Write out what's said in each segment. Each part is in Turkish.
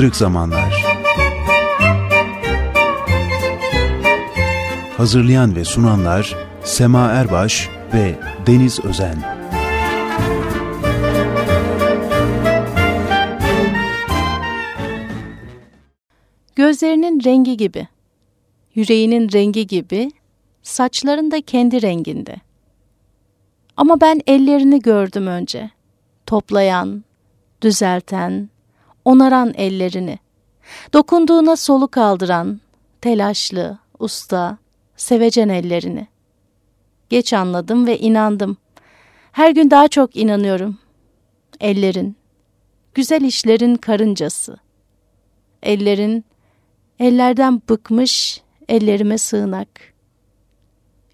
Kırık Zamanlar Hazırlayan ve sunanlar Sema Erbaş ve Deniz Özen Gözlerinin rengi gibi, yüreğinin rengi gibi, saçların da kendi renginde. Ama ben ellerini gördüm önce. Toplayan, düzelten, onaran ellerini. Dokunduğuna soluk aldıran, telaşlı, usta, sevecen ellerini. Geç anladım ve inandım. Her gün daha çok inanıyorum. Ellerin, güzel işlerin karıncası. Ellerin, ellerden bıkmış ellerime sığınak.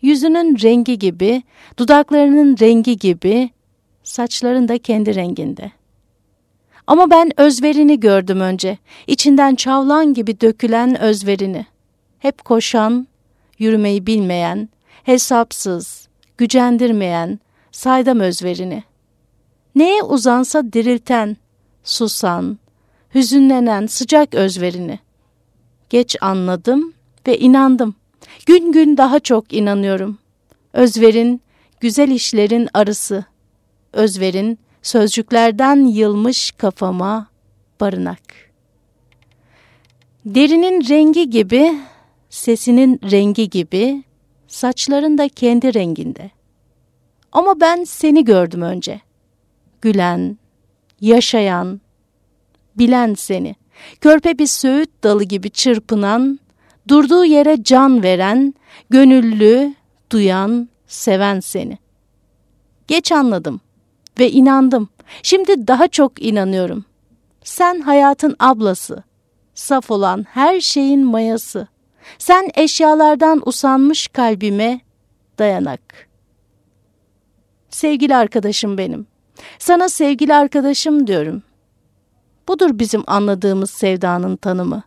Yüzünün rengi gibi, dudaklarının rengi gibi, saçların da kendi renginde. Ama ben özverini gördüm önce, içinden çavlan gibi dökülen özverini. Hep koşan, yürümeyi bilmeyen, hesapsız, gücendirmeyen, saydam özverini. Neye uzansa dirilten, susan, hüzünlenen sıcak özverini. Geç anladım ve inandım. Gün gün daha çok inanıyorum. Özver'in, güzel işlerin arısı. Özver'in, sözcüklerden yılmış kafama barınak. Derinin rengi gibi, sesinin rengi gibi, saçların da kendi renginde. Ama ben seni gördüm önce. Gülen, yaşayan, bilen seni. Körpe bir söğüt dalı gibi çırpınan, durduğu yere can veren, gönüllü, duyan, seven seni. Geç anladım ve inandım. Şimdi daha çok inanıyorum. Sen hayatın ablası, saf olan her şeyin mayası. Sen eşyalardan usanmış kalbime dayanak. Sevgili arkadaşım benim. Sana sevgili arkadaşım diyorum. Budur bizim anladığımız sevdanın tanımı.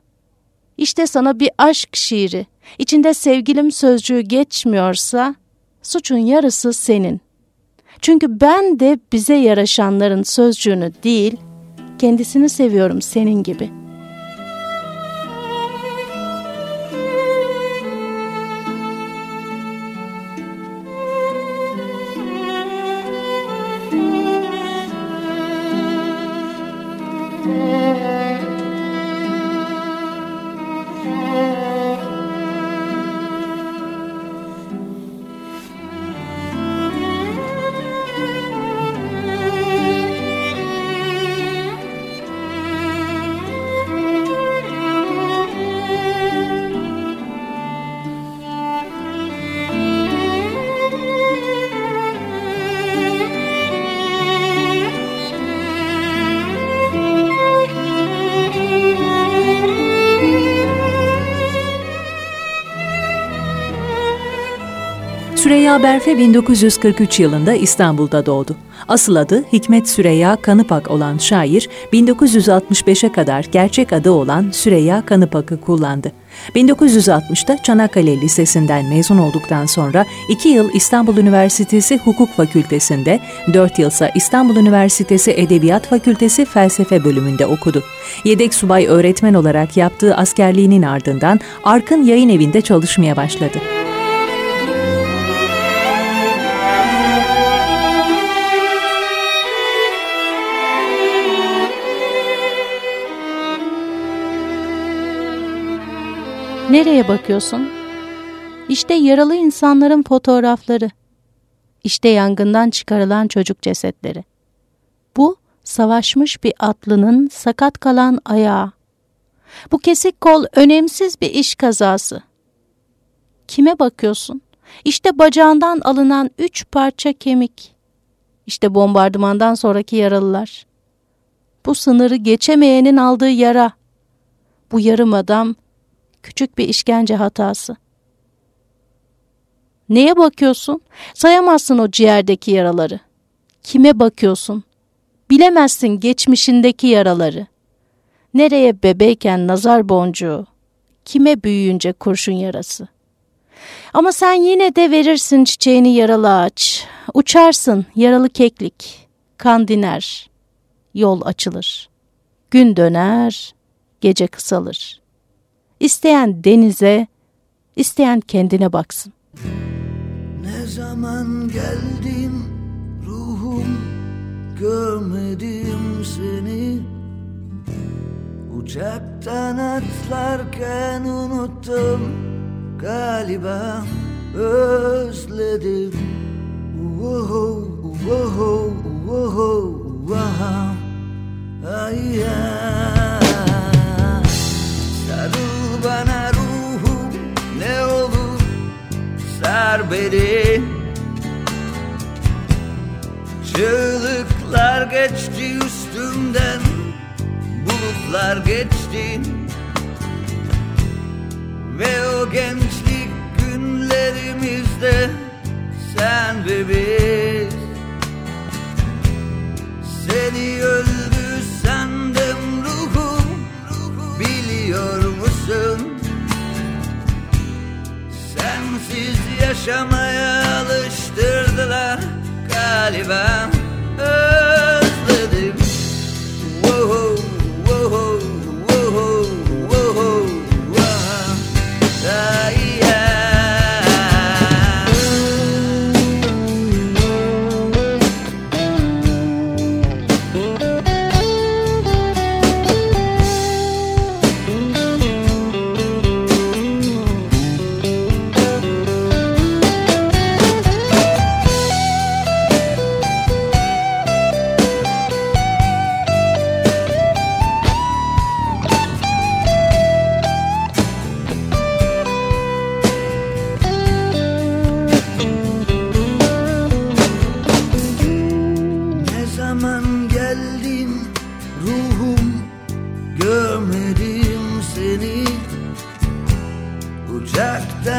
İşte sana bir aşk şiiri. İçinde sevgilim sözcüğü geçmiyorsa suçun yarısı senin. Çünkü ben de bize yaraşanların sözcüğünü değil, kendisini seviyorum senin gibi.'' Süreyya Berfe 1943 yılında İstanbul'da doğdu. Asıl adı Hikmet Süreyya Kanıpak olan şair, 1965'e kadar gerçek adı olan Süreyya Kanıpak'ı kullandı. 1960'da Çanakkale Lisesi'nden mezun olduktan sonra 2 yıl İstanbul Üniversitesi Hukuk Fakültesi'nde, 4 yılsa İstanbul Üniversitesi Edebiyat Fakültesi Felsefe bölümünde okudu. Yedek subay öğretmen olarak yaptığı askerliğinin ardından Arkın Yayın Evi'nde çalışmaya başladı. Nereye bakıyorsun? İşte yaralı insanların fotoğrafları. İşte yangından çıkarılan çocuk cesetleri. Bu savaşmış bir atlının sakat kalan ayağı. Bu kesik kol önemsiz bir iş kazası. Kime bakıyorsun? İşte bacağından alınan üç parça kemik. İşte bombardımandan sonraki yaralılar. Bu sınırı geçemeyenin aldığı yara. Bu yarım adam Küçük bir işkence hatası. Neye bakıyorsun? Sayamazsın o ciğerdeki yaraları. Kime bakıyorsun? Bilemezsin geçmişindeki yaraları. Nereye bebeyken nazar boncuğu, kime büyüyünce kurşun yarası. Ama sen yine de verirsin çiçeğini yaralı ağaç. Uçarsın yaralı keklik, kan diner, yol açılır. Gün döner, gece kısalır. İsteyen denize, isteyen kendine baksın. Ne zaman geldin ruhum görmedim seni Uçaktan atlarken unuttum galiba özledim Woho, woho, woho, woho. Ay ya. Sarıl bana ruhum ne olur sar beni. Çığlıklar geçti üstümden Bulutlar geçti. Ve o gençlik günlerimizde Sen ve biz. Seni öldü sandım Sensiz yaşamaya alıştırdılar galiba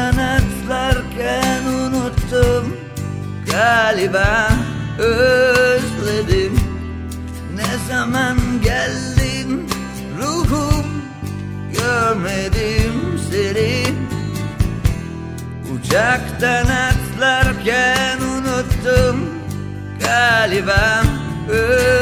Uçaktan atlarken unuttum. Galiba özledim. Ne zaman geldin ruhum görmedim seni. Uçaktan atlarken unuttum. Galiba özledim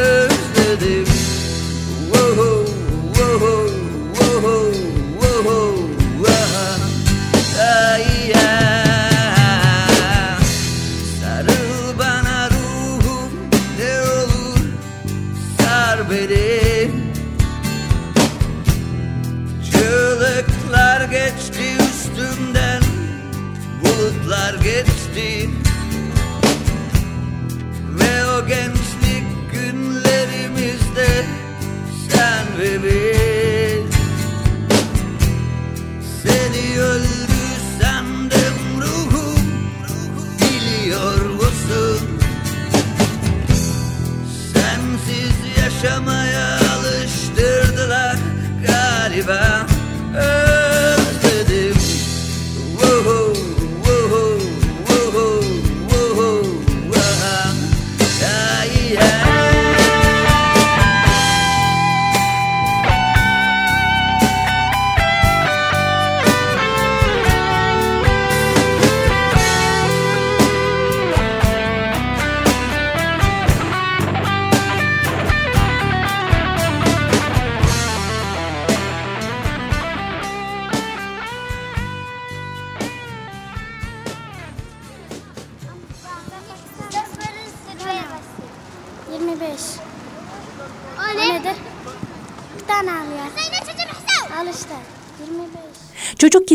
Sensiz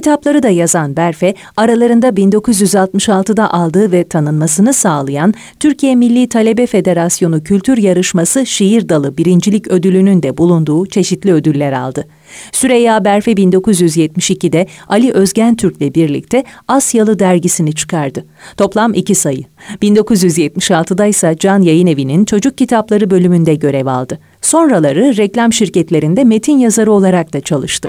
kitapları da yazan Berfe, aralarında 1966'da aldığı ve tanınmasını sağlayan Türkiye Milli Talebe Federasyonu Kültür Yarışması Şiir Dalı birincilik ödülünün de bulunduğu çeşitli ödüller aldı. Süreyya Berfe 1972'de Ali Özgen Türk'le birlikte Asyalı dergisini çıkardı. Toplam iki sayı. 1976'da ise Can Yayın Evi'nin çocuk kitapları bölümünde görev aldı. Sonraları reklam şirketlerinde metin yazarı olarak da çalıştı.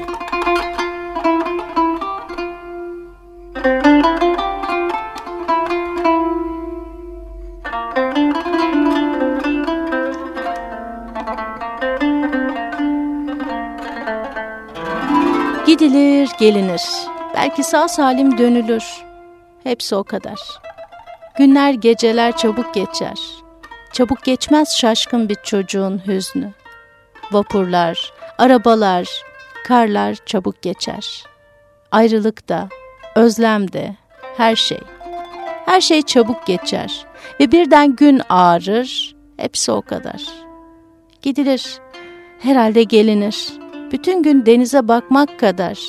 Gidilir, gelinir. Belki sağ salim dönülür. Hepsi o kadar. Günler, geceler çabuk geçer. Çabuk geçmez şaşkın bir çocuğun hüznü. Vapurlar, arabalar, Karlar çabuk geçer. Ayrılık da, özlem de, her şey. Her şey çabuk geçer ve birden gün ağrır, hepsi o kadar. Gidilir, herhalde gelinir. Bütün gün denize bakmak kadar.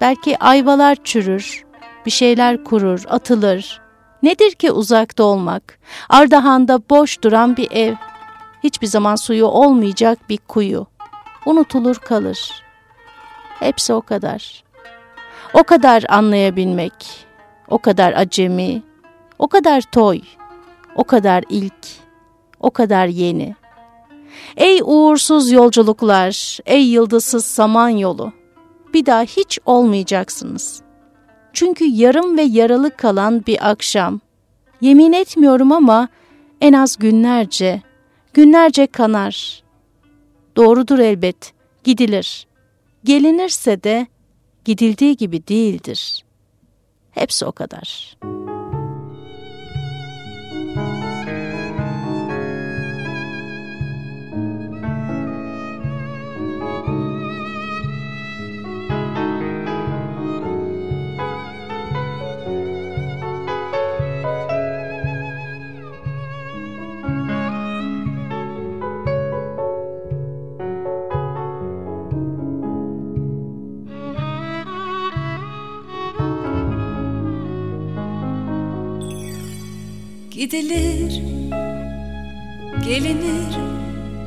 Belki ayvalar çürür, bir şeyler kurur, atılır. Nedir ki uzakta olmak? Ardahan'da boş duran bir ev. Hiçbir zaman suyu olmayacak bir kuyu. Unutulur kalır. Hepsi o kadar. O kadar anlayabilmek, o kadar acemi, o kadar toy, o kadar ilk, o kadar yeni. Ey uğursuz yolculuklar, ey yıldızsız saman yolu, bir daha hiç olmayacaksınız. Çünkü yarım ve yaralı kalan bir akşam. Yemin etmiyorum ama en az günlerce, günlerce kanar. Doğrudur elbet, gidilir. Gelinirse de gidildiği gibi değildir. Hepsi o kadar.'' Gidilir, gelinir,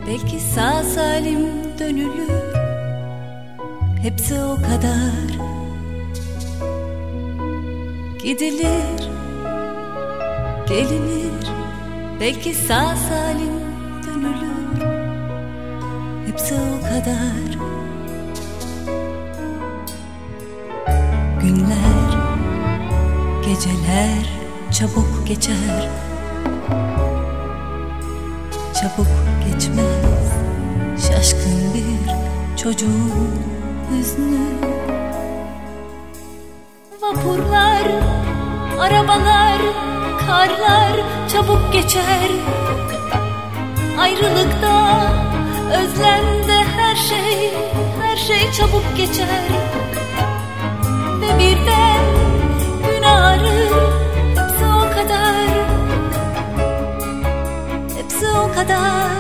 belki sağ salim dönülür. Hepsi o kadar. Gidilir, gelinir, belki sağ salim dönülür. Hepsi o kadar. Günler, geceler çabuk geçer çabuk geçmez. Şaşkın bir çocuğun hüznü. Vapurlar, arabalar, karlar çabuk geçer. Ayrılıkta, özlemde her şey, her şey çabuk geçer. Ve birden gün ağrır kadar.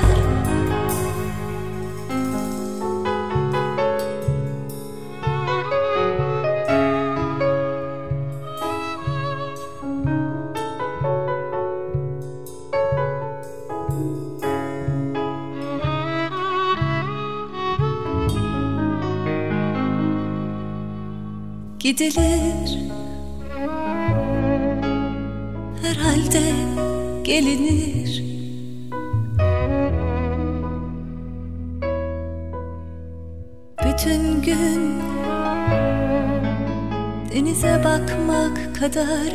Gidilir. Herhalde gelinir bakmak kadar.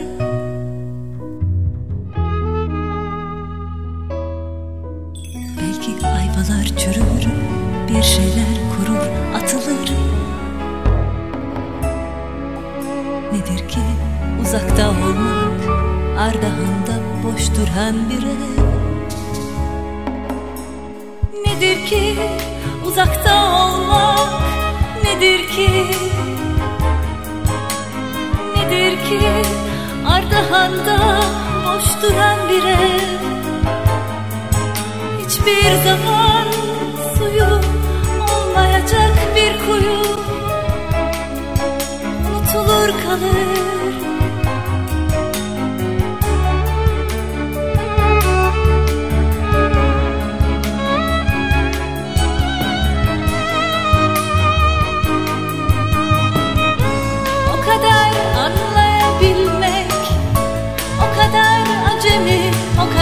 Belki ayvalar çürür Bir şeyler kurur atılır. Nedir ki uzakta olmak Ardahan'da boş duran bir ev Nedir ki uzakta olmak nedir ki ki Ardahan'da boş duran bir ev. Hiçbir zaman suyu olmayacak bir kuyu. Unutulur kalır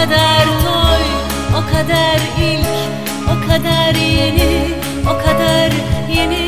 kadar toy, o kadar ilk, o kadar yeni, o kadar yeni.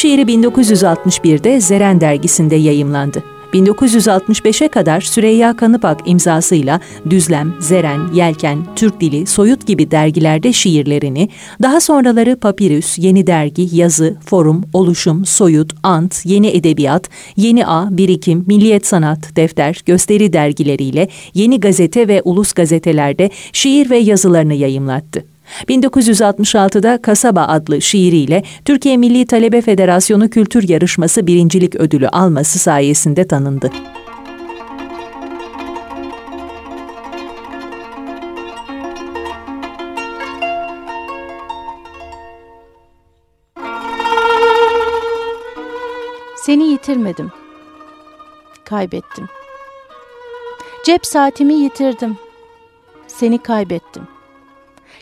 Şiiri 1961'de Zeren dergisinde yayımlandı. 1965'e kadar Süreyya Kanıpak imzasıyla Düzlem, Zeren, Yelken, Türk Dili, Soyut gibi dergilerde şiirlerini, daha sonraları Papirüs, Yeni Dergi, Yazı, Forum, Oluşum, Soyut, Ant, Yeni Edebiyat, Yeni A, Birikim, Milliyet Sanat, Defter, Gösteri dergileriyle Yeni Gazete ve Ulus gazetelerde şiir ve yazılarını yayımlattı. 1966'da Kasaba adlı şiiriyle Türkiye Milli Talebe Federasyonu Kültür Yarışması birincilik ödülü alması sayesinde tanındı. Seni yitirmedim. Kaybettim. Cep saatimi yitirdim. Seni kaybettim.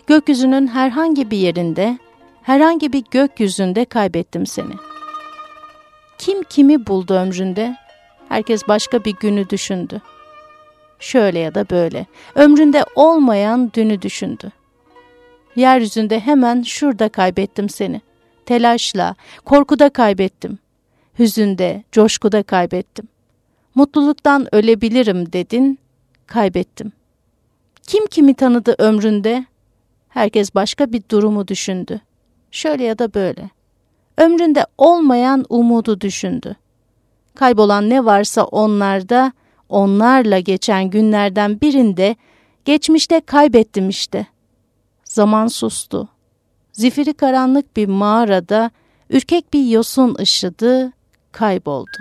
Gökyüzünün herhangi bir yerinde, herhangi bir gökyüzünde kaybettim seni. Kim kimi buldu ömründe? Herkes başka bir günü düşündü. Şöyle ya da böyle. Ömründe olmayan dünü düşündü. Yeryüzünde hemen şurada kaybettim seni. Telaşla, korkuda kaybettim. Hüzünde, coşkuda kaybettim. Mutluluktan ölebilirim dedin, kaybettim. Kim kimi tanıdı ömründe? Herkes başka bir durumu düşündü. Şöyle ya da böyle. Ömründe olmayan umudu düşündü. Kaybolan ne varsa onlarda, onlarla geçen günlerden birinde geçmişte kaybettim işte. Zaman sustu. Zifiri karanlık bir mağarada ürkek bir yosun ışıdı, kayboldu.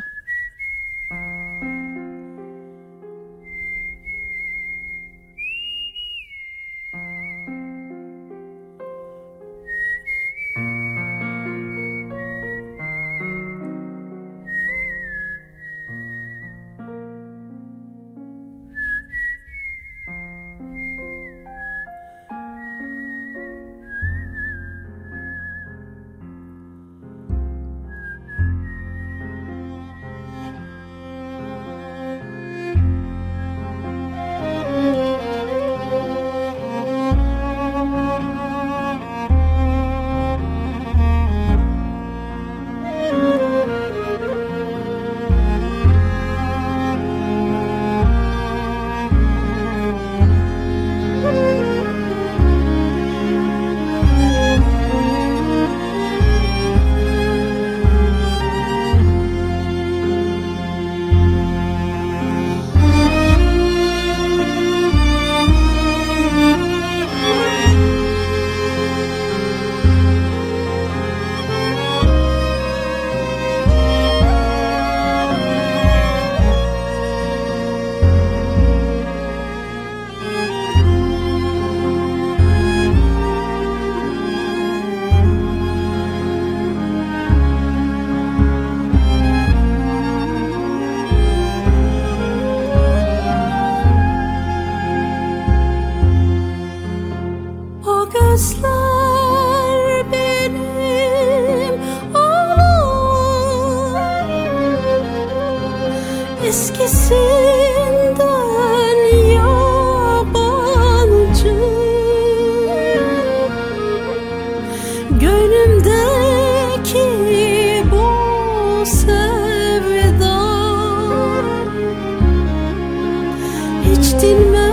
Hiç dinmeyen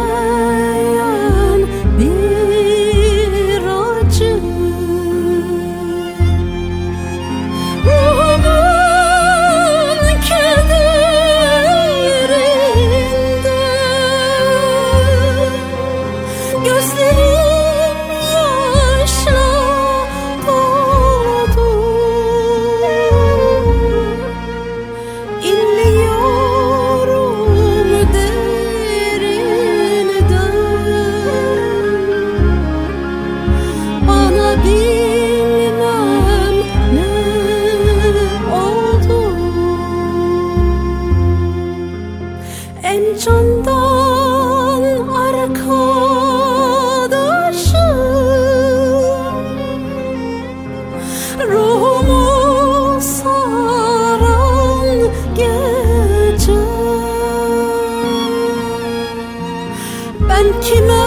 Ben kime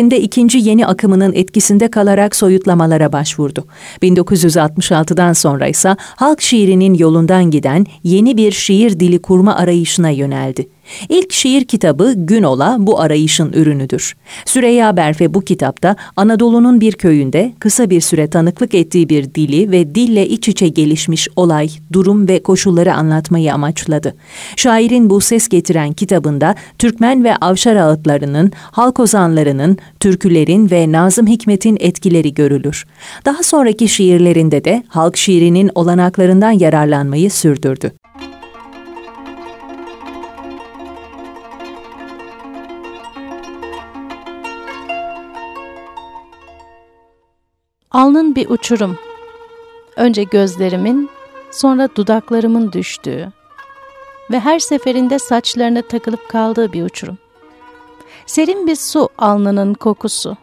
Şiirlerinde ikinci yeni akımının etkisinde kalarak soyutlamalara başvurdu. 1966'dan sonra ise halk şiirinin yolundan giden yeni bir şiir dili kurma arayışına yöneldi. İlk şiir kitabı Günola bu arayışın ürünüdür. Süreyya Berfe bu kitapta Anadolu'nun bir köyünde kısa bir süre tanıklık ettiği bir dili ve dille iç içe gelişmiş olay, durum ve koşulları anlatmayı amaçladı. Şairin bu ses getiren kitabında Türkmen ve Avşar ağıtlarının, halk ozanlarının, türkülerin ve Nazım Hikmet'in etkileri görülür. Daha sonraki şiirlerinde de halk şiirinin olanaklarından yararlanmayı sürdürdü. Alnın bir uçurum. Önce gözlerimin, sonra dudaklarımın düştüğü ve her seferinde saçlarına takılıp kaldığı bir uçurum. Serin bir su alnının kokusu.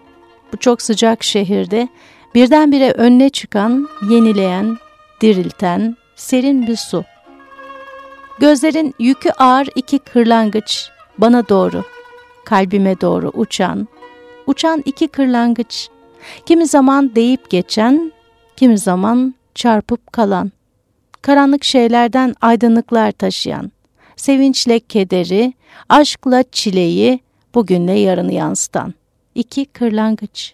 Bu çok sıcak şehirde birdenbire önüne çıkan, yenileyen, dirilten, serin bir su. Gözlerin yükü ağır iki kırlangıç bana doğru, kalbime doğru uçan, uçan iki kırlangıç. Kimi zaman deyip geçen, kimi zaman çarpıp kalan. Karanlık şeylerden aydınlıklar taşıyan. Sevinçle kederi, aşkla çileyi, bugünle yarını yansıtan. İki kırlangıç.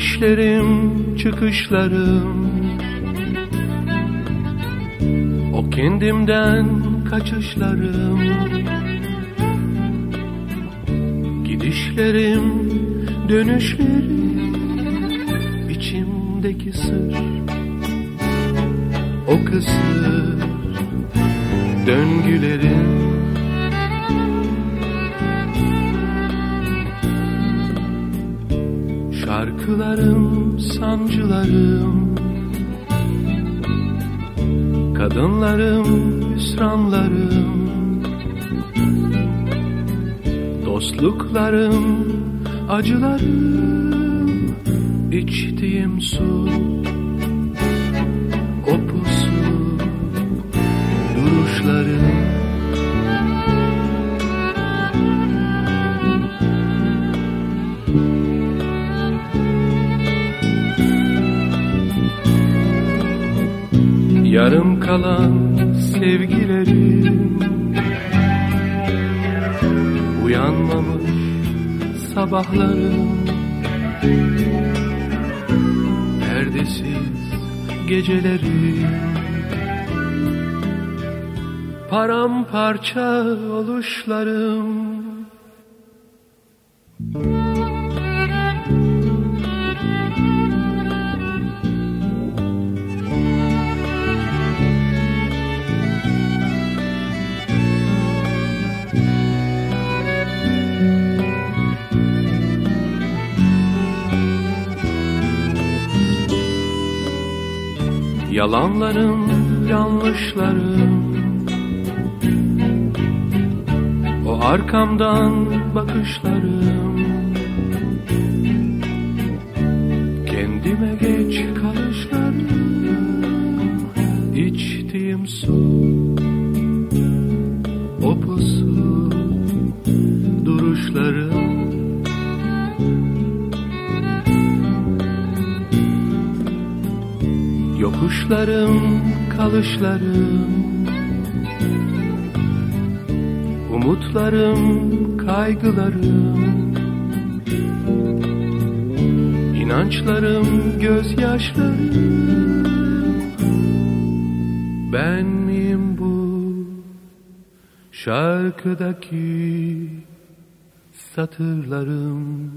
İnişlerim, çıkışlarım. O kendimden kaçışlarım. Gidişlerim, dönüşlerim içimdeki sır. O kısır döngülerim Şarkılarım, sancılarım. Kadınlarım, hüsranlarım. Dostluklarım, acılarım. İçtiğim su sabahlarım Perdesiz gecelerim Paramparça oluşlarım Yalanlarım, yanlışlarım. O Arkamdan bakışlarım Yokuşlarım, kalışlarım. Umutlarım, kaygılarım. İnançlarım, gözyaşlarım. Ben miyim bu şarkıdaki satırlarım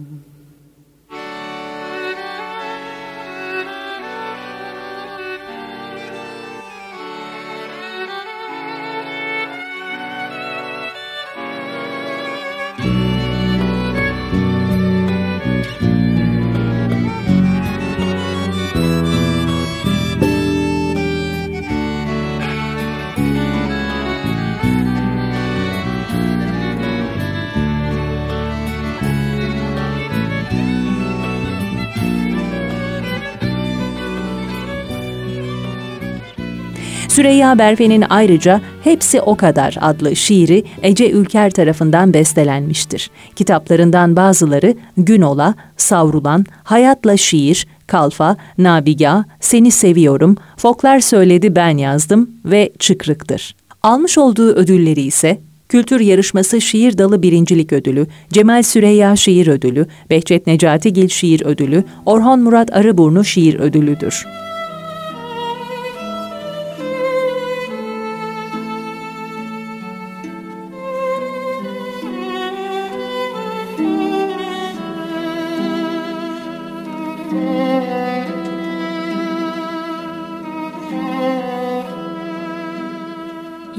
Süreyya Berfe'nin ayrıca Hepsi O Kadar adlı şiiri Ece Ülker tarafından bestelenmiştir. Kitaplarından bazıları Günola, Savrulan, Hayatla Şiir, Kalfa, Nabiga, Seni Seviyorum, Foklar Söyledi Ben Yazdım ve Çıkrık'tır. Almış olduğu ödülleri ise Kültür Yarışması Şiir Dalı Birincilik Ödülü, Cemal Süreyya Şiir Ödülü, Behçet Necatigil Şiir Ödülü, Orhan Murat Arıburnu Şiir Ödülüdür.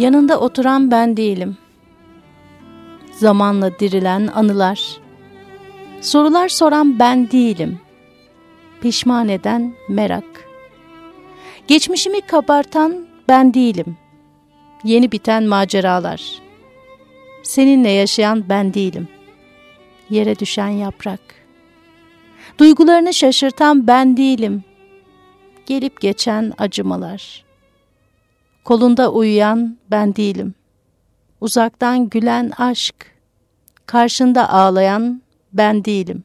Yanında oturan ben değilim. Zamanla dirilen anılar. Sorular soran ben değilim. Pişman eden merak. Geçmişimi kabartan ben değilim. Yeni biten maceralar. Seninle yaşayan ben değilim. Yere düşen yaprak. Duygularını şaşırtan ben değilim. Gelip geçen acımalar. Kolunda uyuyan ben değilim. Uzaktan gülen aşk. Karşında ağlayan ben değilim.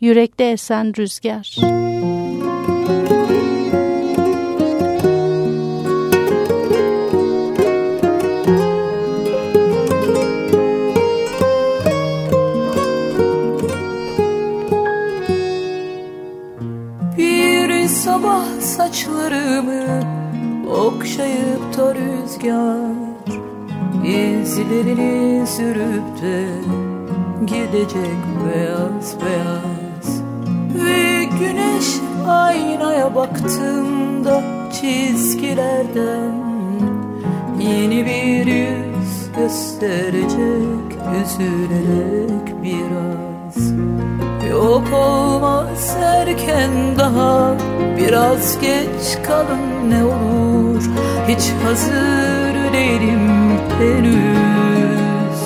Yürekte esen rüzgar. Bir sabah saçlarımı okşayıp da rüzgar izlerini sürüp de gidecek beyaz beyaz. Ve güneş aynaya baktığımda çizgilerden yeni bir yüz gösterecek üzülerek biraz. Yok olmaz erken daha Biraz geç kalın ne olur Hiç hazır değilim henüz.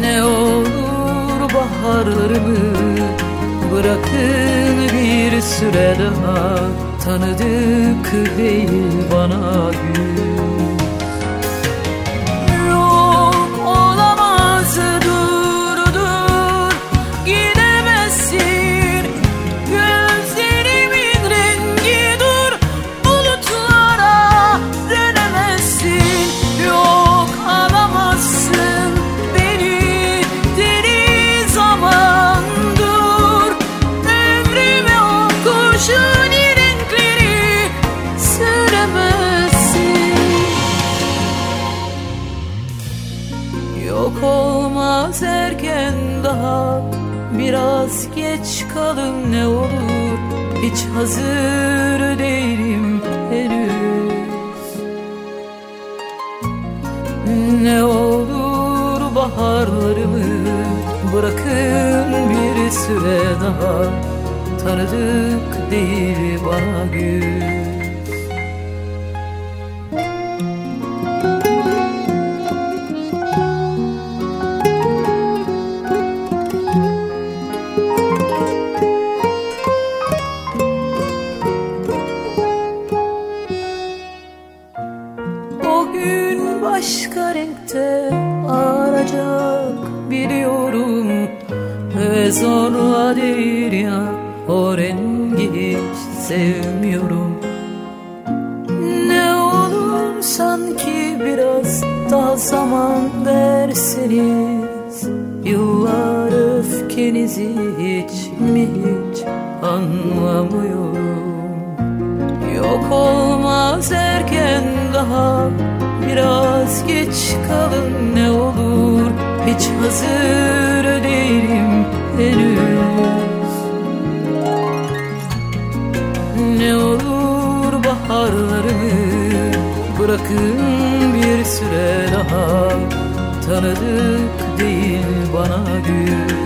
Ne olur baharlarımı Bırakın bir süre daha. Tanıdık değil bana gün Hiç hazır değilim henüz. Ne olur baharlarımı Bırakın bir süre daha. Tanıdık değil bana gün Zorla değil ya. O rengi hiç sevmiyorum. Ne olur sanki biraz daha zaman verseniz. Yıllar öfkenizi hiç mi hiç anlamıyorum. Yok olmaz erken daha Biraz geç kalın ne olur. Hiç hazır henüz. Ne olur baharlarımı Bırakın bir süre daha. Tanıdık değil bana güz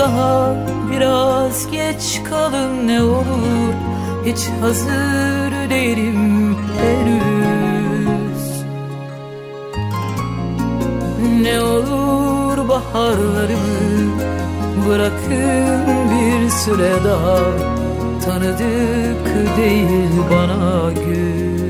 daha Biraz geç kalın ne olur. Hiç hazır değilim henüz. Ne olur baharlarımı Bırakın bir süre daha. Tanıdık değil bana gün